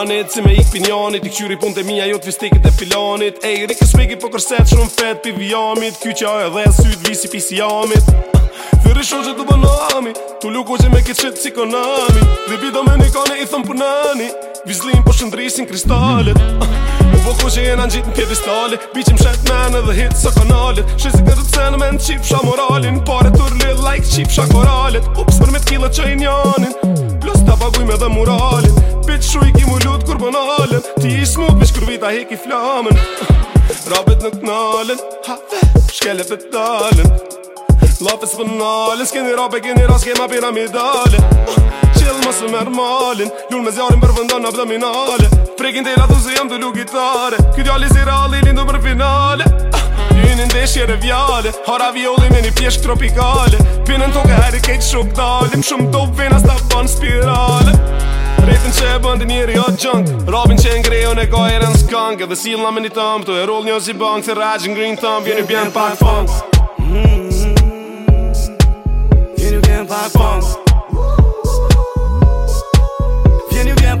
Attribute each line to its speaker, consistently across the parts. Speaker 1: planit Si me ikë pinjanit I këqyri punë të mija jo vistikit e filanit E i rikë spiki po kërset shumë fet pi vijamit Ky që ajo dhe syt visi pi si jamit Fyri shumë që të banami Tu luku që me këtë shit si konami Dhe bidome një kone i thëmë punani Vizlin po shëndrisin kristalet Po ku që jena në gjitë në pjeti stali Biqim shet menë dhe hit së kanalit Shizik në të cenë me në qip moralin Pare të rrë like qip sha koralit Ups për me t'kila që i njanin Plus të paguj me dhe moralin Bitë shu i ki lutë kur bonalin Ti i smut me shkru vita hek i flamen Rabit në t'nalin Shkele për t'alin Lopes për nalin Skeni rabit, keni ras, kema piramidalin normalin Lull me zjarin për vëndon abdominale Prekin të i ratu se jam të lukitare Këtë jali si rali lindu për finale ah, Njënë ndeshje dhe vjale Hara violi me një pjeshk tropikale Pinën toke heri kejtë shumë dalim Shumë të vena s'ta ban spirale Rejtën që e bëndi njëri o gjënk Robin që e ngrejo në gojër e në skank Edhe si lamë një tëmë Të e rol një zi bank Se rajë në green tëmë Vjenu bjen pak funk mm-hmm. Vjenu bjen pak funk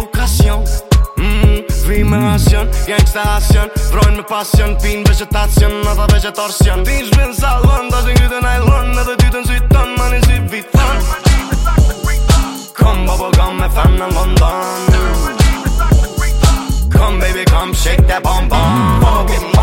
Speaker 2: okasion mm, Vim me asion, ja instalacion Vrojnë me pasion, pin vegetacion Në dhe vegetorsion Ti shbën salon, do shbën grytën ajlon Në dhe dytën zyton, ma një zy viton Kom, bobo, kom me në London Come baby, come shake that bonbon Kom,